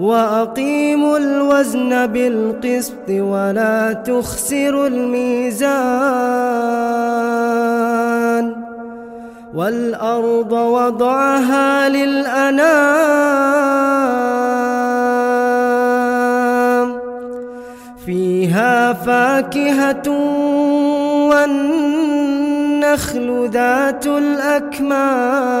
وأقيموا الوزن بالقسط ولا تخسروا الميزان والأرض وضعها للأنام فيها فاكهة والنخل ذات الأكمام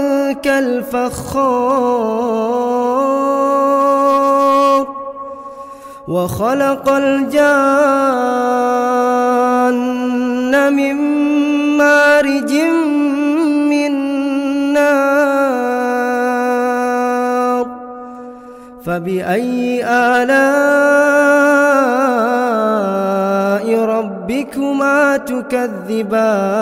كالفخار وخلق الجان من مارج من نار. فبأي آلاء ربكما تكذبان؟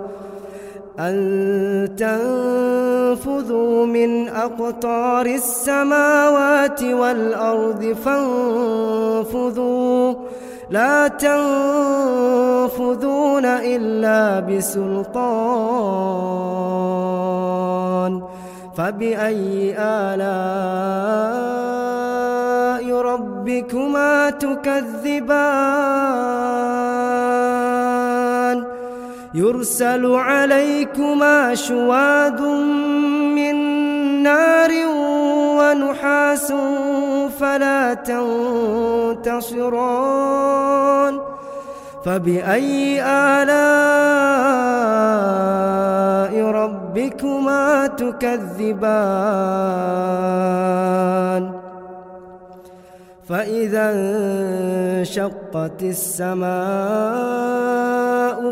أن تنفذوا من أقطار السماوات والأرض فانفذوا. لا تنفذون إلا بسلطان. فبأي آلاء ربكما تكذبان؟ يرسل عليكما شواد من نار ونحاس فلا تنتصران فبأي آلاء ربكما تكذبان؟ فإذا انشقت السماء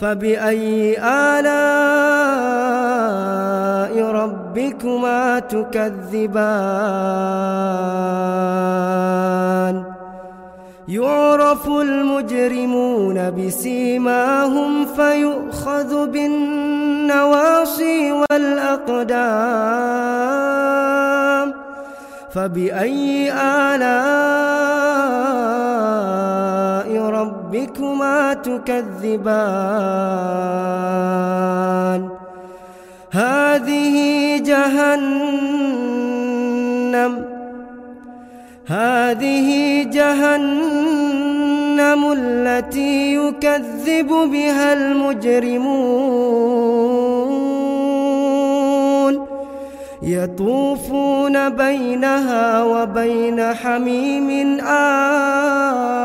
فبأي آلاء ربكما تكذبان؟ يعرف المجرمون بسيماهم فيؤخذ بالنواصي والأقدام. فبأي آلاء تكذبان. هذه جهنم هذه جهنم التي يكذب بها المجرمون. يطوفون بينها وبين حميم آن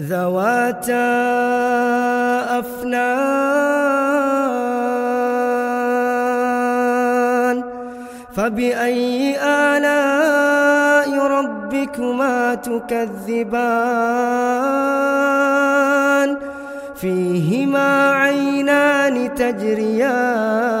ذواتا أفنان فبأي آلاء ربكما تكذبان؟ فيهما عينان تجريان.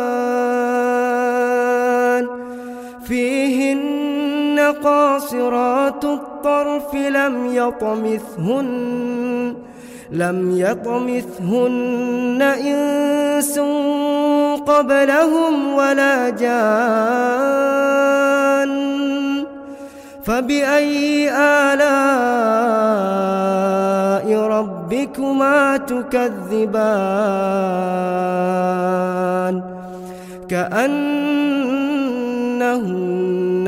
قاصرات الطرف لم يطمثهن لم يطمثهن إنس قبلهم ولا جان. فبأي آلاء ربكما تكذبان؟ كأنهن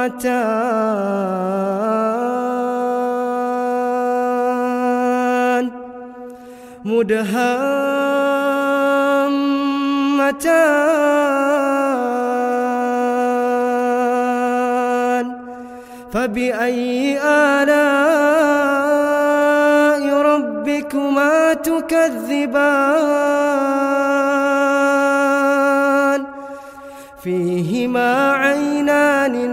مدهامتان مدهامتان. فبأي آلاء ربكما تكذبان؟ فيهما عينان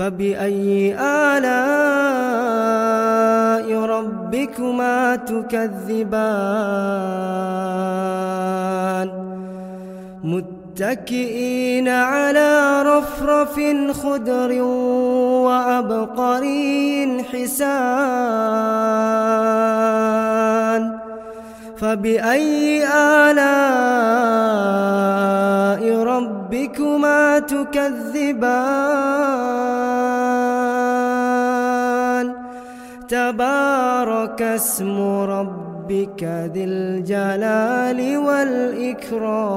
فبأي آلاء ربكما تكذبان؟ متكئين على رفرف خدر وعبقري حسان. فبأي آلاء ربكما تكذبان. تبارك اسم ربك ذي الجلال والإكرام.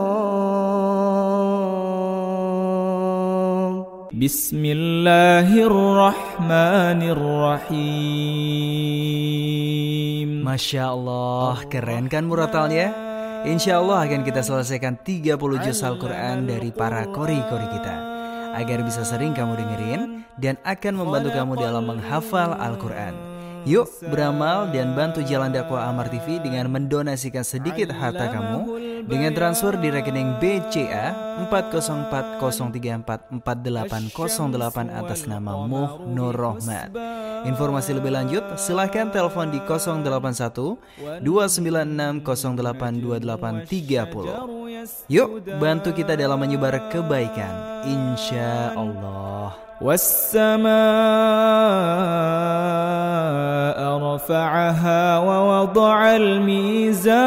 بسم الله الرحمن الرحيم. Masya Allah, keren kan muratalnya? Insya Allah akan kita selesaikan 30 juz Al-Quran dari para kori-kori kita. Agar bisa sering kamu dengerin dan akan membantu kamu dalam menghafal Al-Quran Yuk beramal dan bantu jalan dakwah Amar TV dengan mendonasikan sedikit harta kamu Dengan transfer di rekening BCA 404 atas nama Muh Nur Rohmat. Informasi lebih lanjut silahkan telepon di 081 296 082830. Yuk bantu kita dalam menyebar kebaikan. Insya Allah. والسماء رفعها ووضع الميزان